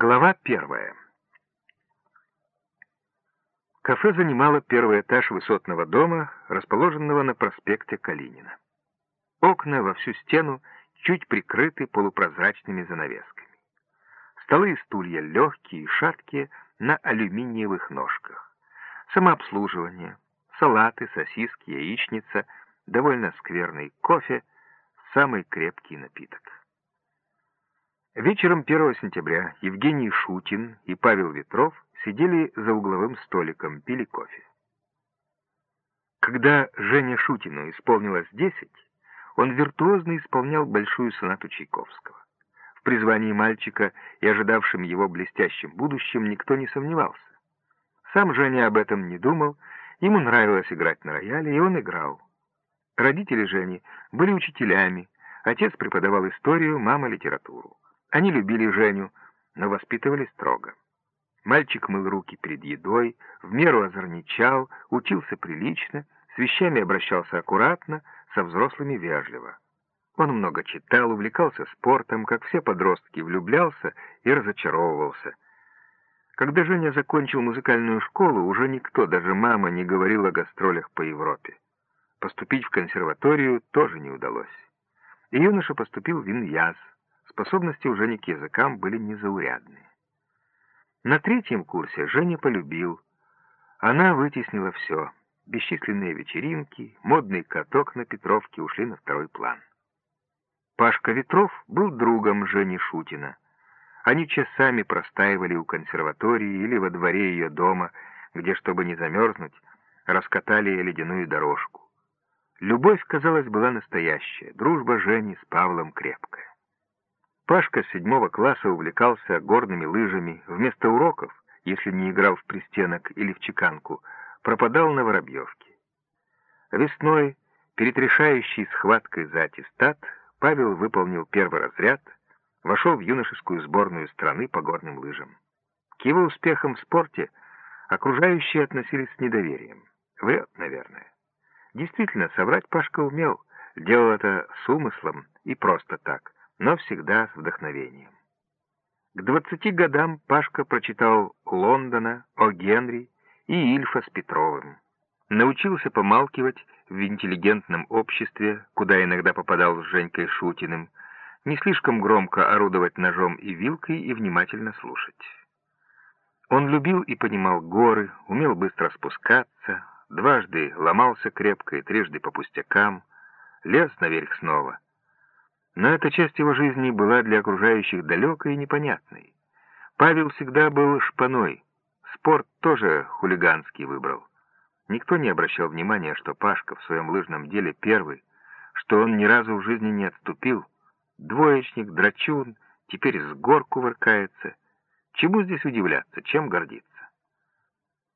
Глава первая. Кафе занимало первый этаж высотного дома, расположенного на проспекте Калинина. Окна во всю стену чуть прикрыты полупрозрачными занавесками. Столы и стулья легкие и шаткие на алюминиевых ножках. Самообслуживание, салаты, сосиски, яичница, довольно скверный кофе, самый крепкий напиток. Вечером 1 сентября Евгений Шутин и Павел Ветров сидели за угловым столиком, пили кофе. Когда Жене Шутину исполнилось 10, он виртуозно исполнял большую сонату Чайковского. В призвании мальчика и ожидавшем его блестящем будущем никто не сомневался. Сам Женя об этом не думал, ему нравилось играть на рояле, и он играл. Родители Жени были учителями, отец преподавал историю, мама — литературу. Они любили Женю, но воспитывали строго. Мальчик мыл руки перед едой, в меру озорничал, учился прилично, с вещами обращался аккуратно, со взрослыми вежливо. Он много читал, увлекался спортом, как все подростки, влюблялся и разочаровывался. Когда Женя закончил музыкальную школу, уже никто, даже мама, не говорил о гастролях по Европе. Поступить в консерваторию тоже не удалось. И юноша поступил в Иньяз, Способности у Жени к языкам были незаурядные. На третьем курсе Женя полюбил. Она вытеснила все. Бесчисленные вечеринки, модный каток на Петровке ушли на второй план. Пашка Ветров был другом Жени Шутина. Они часами простаивали у консерватории или во дворе ее дома, где, чтобы не замерзнуть, раскатали ледяную дорожку. Любовь, казалось, была настоящая, дружба Жени с Павлом крепкая. Пашка с седьмого класса увлекался горными лыжами. Вместо уроков, если не играл в пристенок или в чеканку, пропадал на Воробьевке. Весной, перед решающей схваткой за аттестат, Павел выполнил первый разряд, вошел в юношескую сборную страны по горным лыжам. К его успехам в спорте окружающие относились с недоверием. Врет, наверное. Действительно, соврать Пашка умел, делал это с умыслом и просто так — но всегда с вдохновением. К двадцати годам Пашка прочитал Лондона, о Генри и Ильфа с Петровым. Научился помалкивать в интеллигентном обществе, куда иногда попадал с Женькой Шутиным, не слишком громко орудовать ножом и вилкой и внимательно слушать. Он любил и понимал горы, умел быстро спускаться, дважды ломался крепко и трижды по пустякам, лез наверх снова — но эта часть его жизни была для окружающих далекой и непонятной. Павел всегда был шпаной, спорт тоже хулиганский выбрал. Никто не обращал внимания, что Пашка в своем лыжном деле первый, что он ни разу в жизни не отступил. Двоечник, драчун, теперь с гор кувыркается. Чему здесь удивляться, чем гордиться?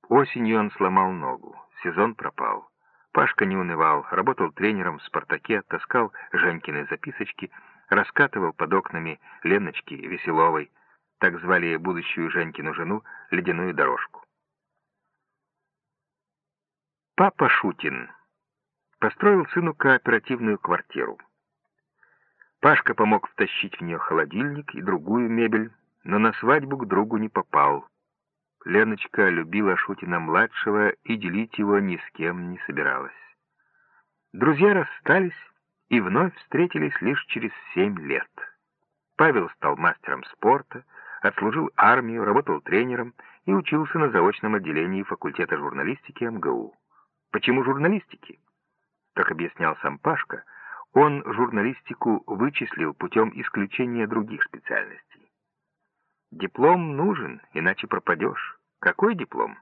Осенью он сломал ногу, сезон пропал. Пашка не унывал, работал тренером в «Спартаке», таскал Женькины записочки, раскатывал под окнами Леночки Веселовой, так звали будущую Женькину жену, ледяную дорожку. Папа Шутин построил сыну кооперативную квартиру. Пашка помог втащить в нее холодильник и другую мебель, но на свадьбу к другу не попал. Леночка любила Шутина-младшего и делить его ни с кем не собиралась. Друзья расстались и вновь встретились лишь через семь лет. Павел стал мастером спорта, отслужил армию, работал тренером и учился на заочном отделении факультета журналистики МГУ. Почему журналистики? Как объяснял сам Пашка, он журналистику вычислил путем исключения других специальностей. Диплом нужен, иначе пропадешь. Какой диплом?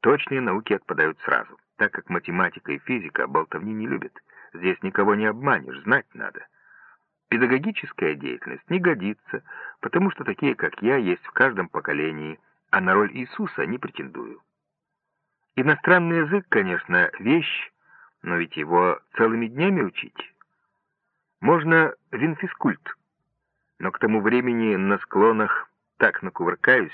Точные науки отпадают сразу, так как математика и физика болтовни не любят. Здесь никого не обманешь, знать надо. Педагогическая деятельность не годится, потому что такие, как я, есть в каждом поколении, а на роль Иисуса не претендую. Иностранный язык, конечно, вещь, но ведь его целыми днями учить. Можно винфискульт, но к тому времени на склонах так накувыркаюсь,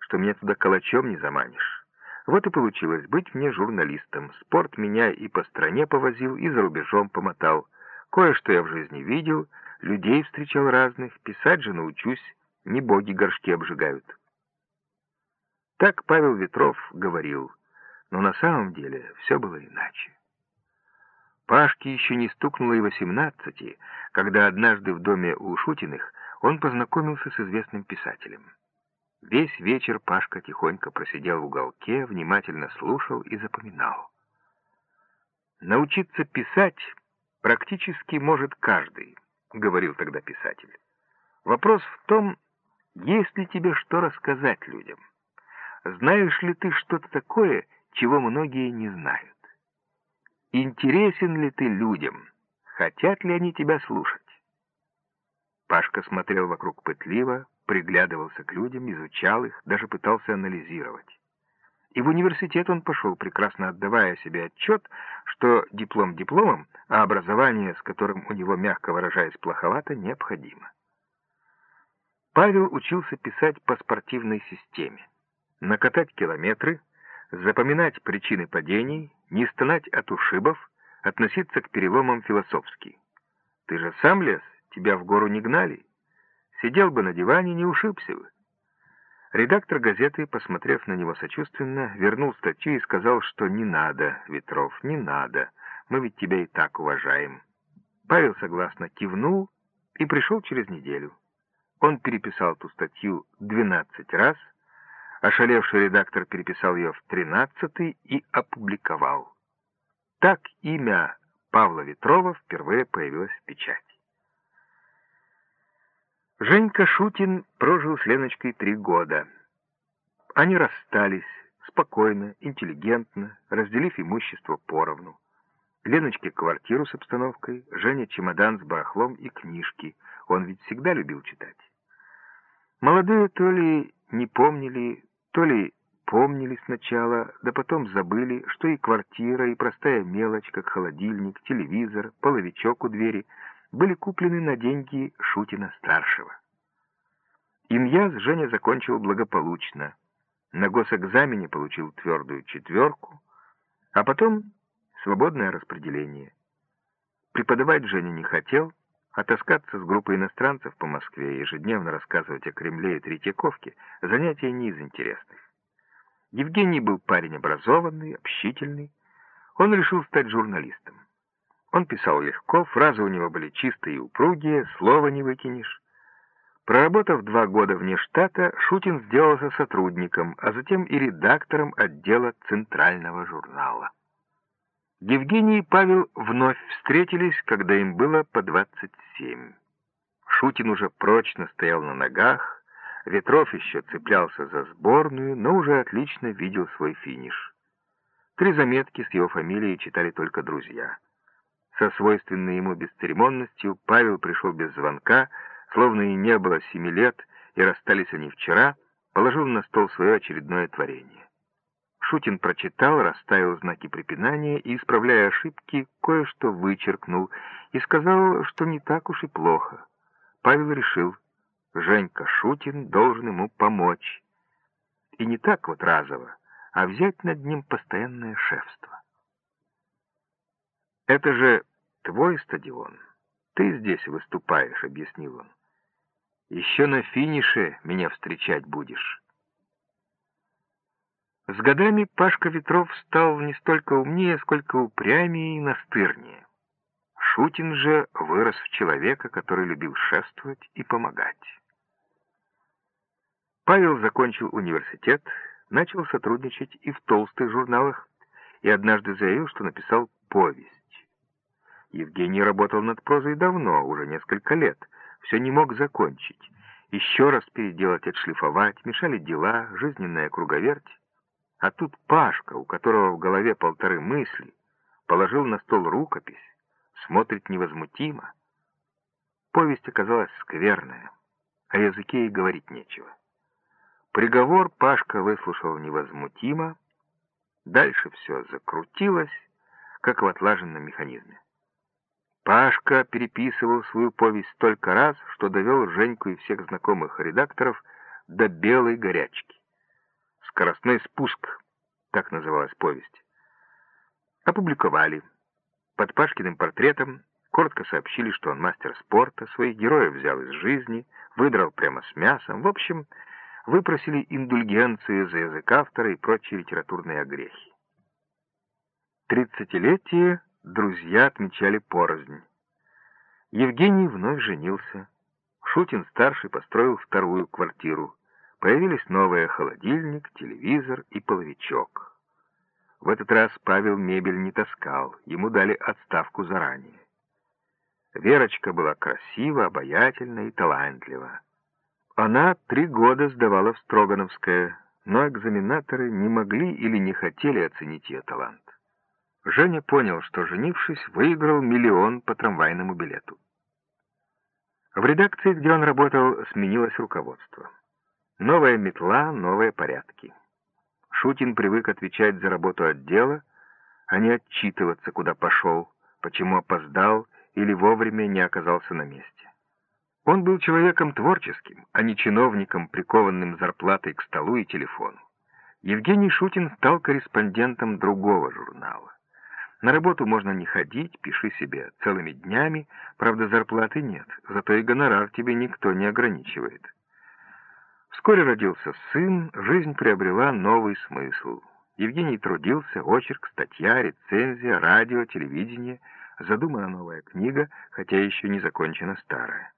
что меня туда калачом не заманишь. Вот и получилось быть мне журналистом. Спорт меня и по стране повозил, и за рубежом помотал. Кое-что я в жизни видел, людей встречал разных, писать же научусь, не боги горшки обжигают. Так Павел Ветров говорил, но на самом деле все было иначе. Пашке еще не стукнуло и восемнадцати, когда однажды в доме у Шутиных он познакомился с известным писателем. Весь вечер Пашка тихонько просидел в уголке, внимательно слушал и запоминал. «Научиться писать практически может каждый», — говорил тогда писатель. «Вопрос в том, есть ли тебе что рассказать людям. Знаешь ли ты что-то такое, чего многие не знают? Интересен ли ты людям? Хотят ли они тебя слушать?» Пашка смотрел вокруг пытливо, приглядывался к людям, изучал их, даже пытался анализировать. И в университет он пошел, прекрасно отдавая себе отчет, что диплом дипломом, а образование, с которым у него, мягко выражаясь, плоховато, необходимо. Павел учился писать по спортивной системе. Накатать километры, запоминать причины падений, не стонать от ушибов, относиться к переломам философски. Ты же сам лез, тебя в гору не гнали. Сидел бы на диване, не ушибся бы. Редактор газеты, посмотрев на него сочувственно, вернул статью и сказал, что не надо, Ветров, не надо, мы ведь тебя и так уважаем. Павел согласно кивнул и пришел через неделю. Он переписал ту статью 12 раз, ошалевший редактор переписал ее в 13 и опубликовал. Так имя Павла Ветрова впервые появилось в печати. Женька Шутин прожил с Леночкой три года. Они расстались спокойно, интеллигентно, разделив имущество поровну. Леночке квартиру с обстановкой, Женя чемодан с барахлом и книжки. Он ведь всегда любил читать. Молодые то ли не помнили, то ли помнили сначала, да потом забыли, что и квартира, и простая мелочь, как холодильник, телевизор, половичок у двери — были куплены на деньги Шутина-старшего. Иньяз Женя закончил благополучно. На госэкзамене получил твердую четверку, а потом свободное распределение. Преподавать Женя не хотел, а таскаться с группой иностранцев по Москве и ежедневно рассказывать о Кремле и Третьяковке — занятие не из интересных. Евгений был парень образованный, общительный. Он решил стать журналистом. Он писал легко, фразы у него были чистые и упругие, слова не выкинешь. Проработав два года вне штата, Шутин сделался сотрудником, а затем и редактором отдела Центрального журнала. Евгений и Павел вновь встретились, когда им было по 27. Шутин уже прочно стоял на ногах, Ветров еще цеплялся за сборную, но уже отлично видел свой финиш. Три заметки с его фамилией читали только друзья — со свойственной ему бесцеремонностью Павел пришел без звонка, словно и не было семи лет, и расстались они вчера, положил на стол свое очередное творение. Шутин прочитал, расставил знаки препинания и, исправляя ошибки, кое-что вычеркнул и сказал, что не так уж и плохо. Павел решил, Женька Шутин должен ему помочь. И не так вот разово, а взять над ним постоянное шефство. «Это же твой стадион. Ты здесь выступаешь», — объяснил он. «Еще на финише меня встречать будешь». С годами Пашка Ветров стал не столько умнее, сколько упрямее и настырнее. Шутин же вырос в человека, который любил шествовать и помогать. Павел закончил университет, начал сотрудничать и в толстых журналах, и однажды заявил, что написал повесть. Евгений работал над прозой давно, уже несколько лет. Все не мог закончить. Еще раз переделать, отшлифовать, мешали дела, жизненная круговерть. А тут Пашка, у которого в голове полторы мысли, положил на стол рукопись, смотрит невозмутимо. Повесть оказалась скверная, о языке и говорить нечего. Приговор Пашка выслушал невозмутимо, дальше все закрутилось, как в отлаженном механизме. Пашка переписывал свою повесть столько раз, что довел Женьку и всех знакомых редакторов до белой горячки. «Скоростной спуск», так называлась повесть. Опубликовали. Под Пашкиным портретом Коротко сообщили, что он мастер спорта, своих героев взял из жизни, выдрал прямо с мясом. В общем, выпросили индульгенцию за язык автора и прочие литературные огрехи. Тридцатилетие друзья отмечали порознь. Евгений вновь женился. Шутин-старший построил вторую квартиру. Появились новые холодильник, телевизор и половичок. В этот раз Павел мебель не таскал, ему дали отставку заранее. Верочка была красива, обаятельна и талантлива. Она три года сдавала в Строгановское, но экзаменаторы не могли или не хотели оценить ее талант. Женя понял, что, женившись, выиграл миллион по трамвайному билету. В редакции, где он работал, сменилось руководство. Новая метла, новые порядки. Шутин привык отвечать за работу отдела, а не отчитываться, куда пошел, почему опоздал или вовремя не оказался на месте. Он был человеком творческим, а не чиновником, прикованным зарплатой к столу и телефону. Евгений Шутин стал корреспондентом другого журнала. На работу можно не ходить, пиши себе целыми днями, правда зарплаты нет, зато и гонорар тебе никто не ограничивает. Вскоре родился сын, жизнь приобрела новый смысл. Евгений трудился, очерк, статья, рецензия, радио, телевидение, задумана новая книга, хотя еще не закончена старая.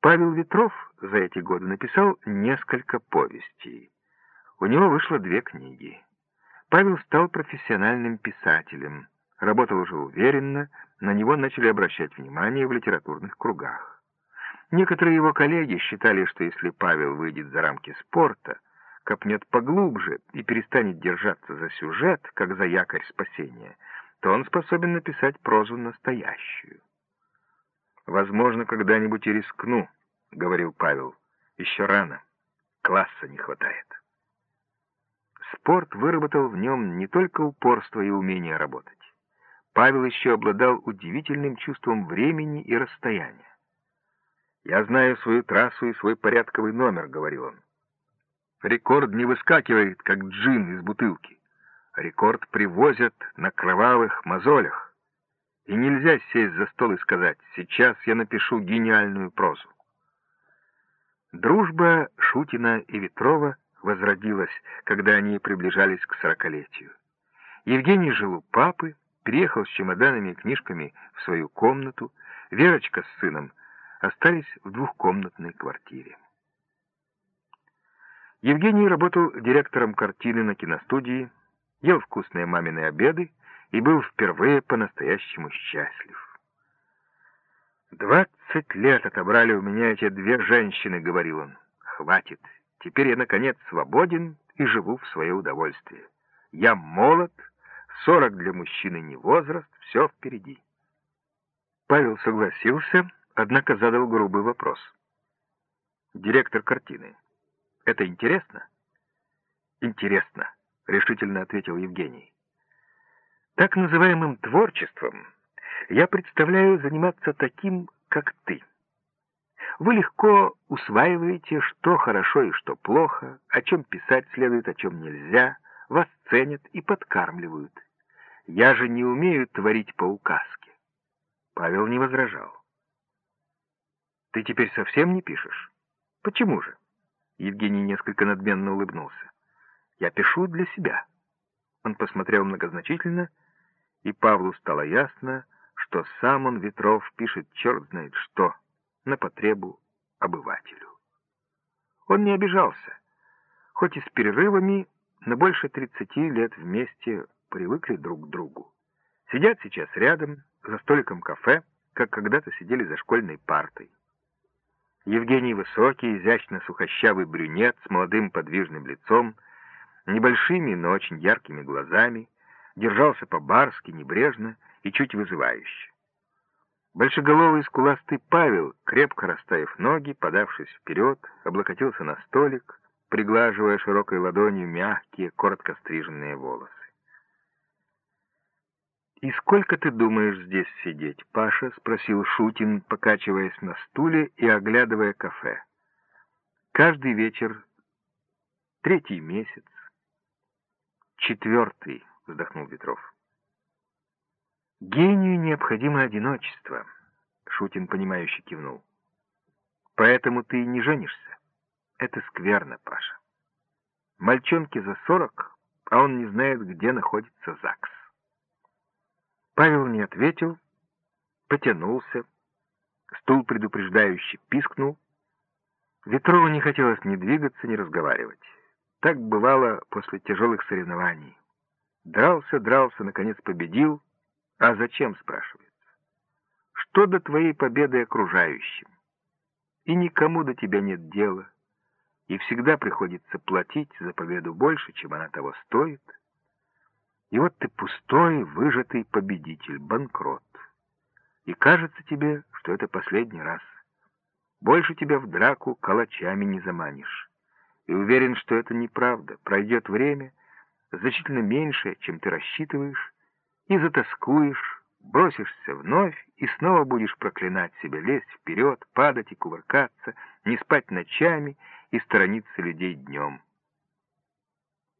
Павел Ветров за эти годы написал несколько повестей. У него вышло две книги. Павел стал профессиональным писателем, работал уже уверенно, на него начали обращать внимание в литературных кругах. Некоторые его коллеги считали, что если Павел выйдет за рамки спорта, копнет поглубже и перестанет держаться за сюжет, как за якорь спасения, то он способен написать прозу настоящую. «Возможно, когда-нибудь и рискну», — говорил Павел. «Еще рано. Класса не хватает». Спорт выработал в нем не только упорство и умение работать. Павел еще обладал удивительным чувством времени и расстояния. «Я знаю свою трассу и свой порядковый номер», — говорил он. «Рекорд не выскакивает, как джин из бутылки. Рекорд привозят на кровавых мозолях. И нельзя сесть за стол и сказать, сейчас я напишу гениальную прозу. Дружба Шутина и Ветрова возродилась, когда они приближались к сорокалетию. Евгений жил у папы, приехал с чемоданами и книжками в свою комнату, Верочка с сыном остались в двухкомнатной квартире. Евгений работал директором картины на киностудии, ел вкусные мамины обеды и был впервые по-настоящему счастлив. «Двадцать лет отобрали у меня эти две женщины», — говорил он. «Хватит. Теперь я, наконец, свободен и живу в свое удовольствие. Я молод, сорок для мужчины не возраст, все впереди». Павел согласился, однако задал грубый вопрос. «Директор картины. Это интересно?» «Интересно», — решительно ответил Евгений. Так называемым творчеством я представляю заниматься таким, как ты. Вы легко усваиваете, что хорошо и что плохо, о чем писать следует, о чем нельзя, вас ценят и подкармливают. Я же не умею творить по указке. Павел не возражал. Ты теперь совсем не пишешь? Почему же? Евгений несколько надменно улыбнулся. Я пишу для себя. Он посмотрел многозначительно и Павлу стало ясно, что сам он, Ветров, пишет черт знает что, на потребу обывателю. Он не обижался, хоть и с перерывами, но больше тридцати лет вместе привыкли друг к другу. Сидят сейчас рядом, за столиком кафе, как когда-то сидели за школьной партой. Евгений высокий, изящно сухощавый брюнет с молодым подвижным лицом, небольшими, но очень яркими глазами, держался по-барски, небрежно и чуть вызывающе. Большеголовый скуластый Павел, крепко расставив ноги, подавшись вперед, облокотился на столик, приглаживая широкой ладонью мягкие, коротко стриженные волосы. «И сколько ты думаешь здесь сидеть, Паша?» — спросил Шутин, покачиваясь на стуле и оглядывая кафе. «Каждый вечер, третий месяц, четвертый», — вздохнул Ветров. Гению необходимо одиночество, Шутин, понимающе кивнул. Поэтому ты не женишься. Это скверно, Паша. Мальчонке за сорок, а он не знает, где находится ЗАГС. Павел не ответил, потянулся, стул предупреждающе пискнул. Ветрову не хотелось ни двигаться, ни разговаривать. Так бывало после тяжелых соревнований. Дрался, дрался, наконец победил. А зачем, спрашивается? Что до твоей победы окружающим? И никому до тебя нет дела. И всегда приходится платить за победу больше, чем она того стоит. И вот ты пустой, выжатый победитель, банкрот. И кажется тебе, что это последний раз. Больше тебя в драку калачами не заманишь. И уверен, что это неправда. Пройдет время, значительно меньше, чем ты рассчитываешь, и затаскуешь, бросишься вновь и снова будешь проклинать себя, лезть вперед, падать и кувыркаться, не спать ночами и сторониться людей днем.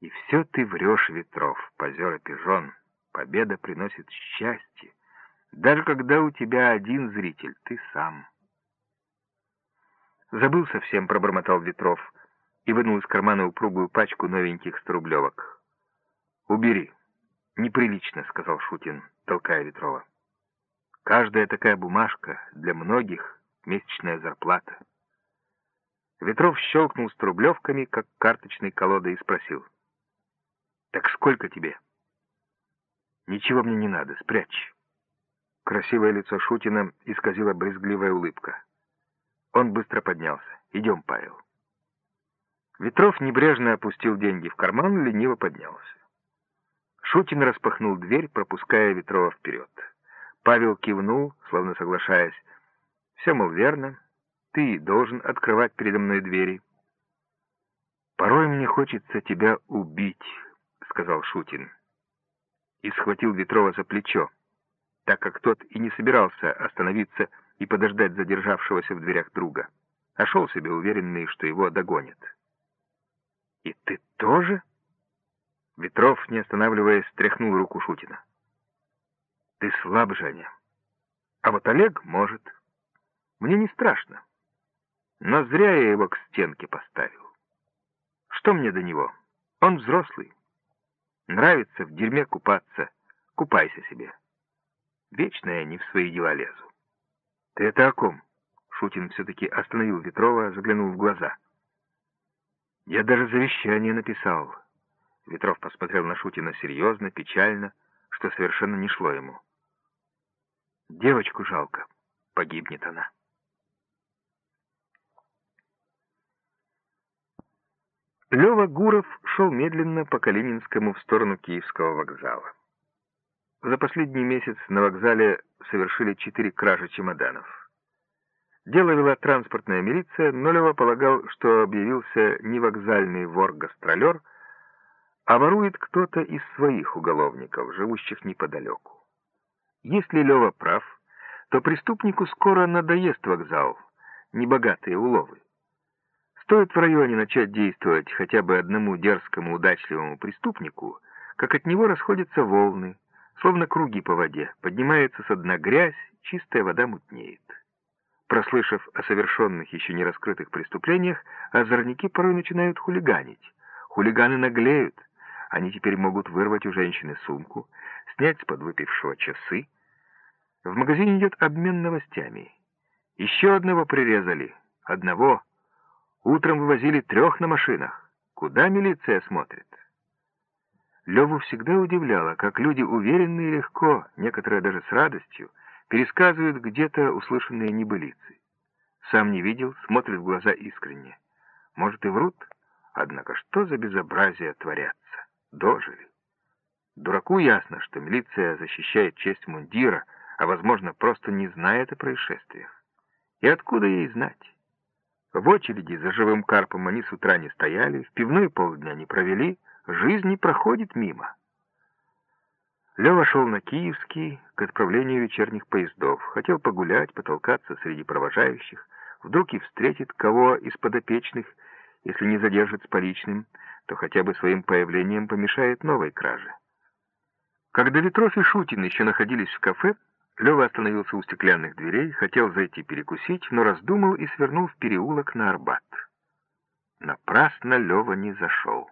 И все ты врешь, Ветров, позер и пижон. Победа приносит счастье, даже когда у тебя один зритель, ты сам. Забыл совсем, пробормотал Ветров и вынул из кармана упругую пачку новеньких сторублевок. «Убери. Неприлично», — сказал Шутин, толкая Ветрова. «Каждая такая бумажка для многих — месячная зарплата». Ветров щелкнул струблевками, как карточной колодой, и спросил. «Так сколько тебе?» «Ничего мне не надо, спрячь». Красивое лицо Шутина исказила брезгливая улыбка. Он быстро поднялся. «Идем, Павел». Ветров небрежно опустил деньги в карман, лениво поднялся. Шутин распахнул дверь, пропуская Ветрова вперед. Павел кивнул, словно соглашаясь. «Все, мол, верно. Ты должен открывать передо мной двери». «Порой мне хочется тебя убить», — сказал Шутин. И схватил Ветрова за плечо так как тот и не собирался остановиться и подождать задержавшегося в дверях друга, а шел себе уверенный, что его догонят. «И ты тоже?» Ветров, не останавливаясь, стряхнул руку Шутина. «Ты слаб, Женя. А вот Олег может. Мне не страшно. Но зря я его к стенке поставил. Что мне до него? Он взрослый. Нравится в дерьме купаться. Купайся себе». Вечно я не в свои дела лезу. Ты это о ком? Шутин все-таки остановил Ветрова, заглянул в глаза. Я даже завещание написал. Ветров посмотрел на Шутина серьезно, печально, что совершенно не шло ему. Девочку жалко, погибнет она. Лева Гуров шел медленно по Калининскому в сторону Киевского вокзала. За последний месяц на вокзале совершили четыре кражи чемоданов. Дело вела транспортная милиция, но Лева полагал, что объявился не вокзальный вор-гастролер, а ворует кто-то из своих уголовников, живущих неподалеку. Если Лева прав, то преступнику скоро надоест вокзал, небогатые уловы. Стоит в районе начать действовать хотя бы одному дерзкому удачливому преступнику, как от него расходятся волны, Словно круги по воде, поднимается со дна грязь, чистая вода мутнеет. Прослышав о совершенных еще не раскрытых преступлениях, озорники порой начинают хулиганить. Хулиганы наглеют. Они теперь могут вырвать у женщины сумку, снять с подвыпившего часы. В магазине идет обмен новостями. Еще одного прирезали. Одного. Утром вывозили трех на машинах. Куда милиция смотрит? Леву всегда удивляло, как люди уверенно и легко, некоторые даже с радостью, пересказывают где-то услышанные небылицы. Сам не видел, смотрит в глаза искренне. Может и врут, однако что за безобразие творятся? Дожили. Дураку ясно, что милиция защищает честь мундира, а, возможно, просто не знает о происшествиях. И откуда ей знать? В очереди за живым карпом они с утра не стояли, в пивную полдня не провели, Жизнь не проходит мимо. Лева шел на Киевский к отправлению вечерних поездов. Хотел погулять, потолкаться среди провожающих. Вдруг и встретит кого из подопечных, если не задержит с поличным, то хотя бы своим появлением помешает новой краже. Когда Ветров и Шутин еще находились в кафе, Лева остановился у стеклянных дверей, хотел зайти перекусить, но раздумал и свернул в переулок на Арбат. Напрасно Лева не зашел.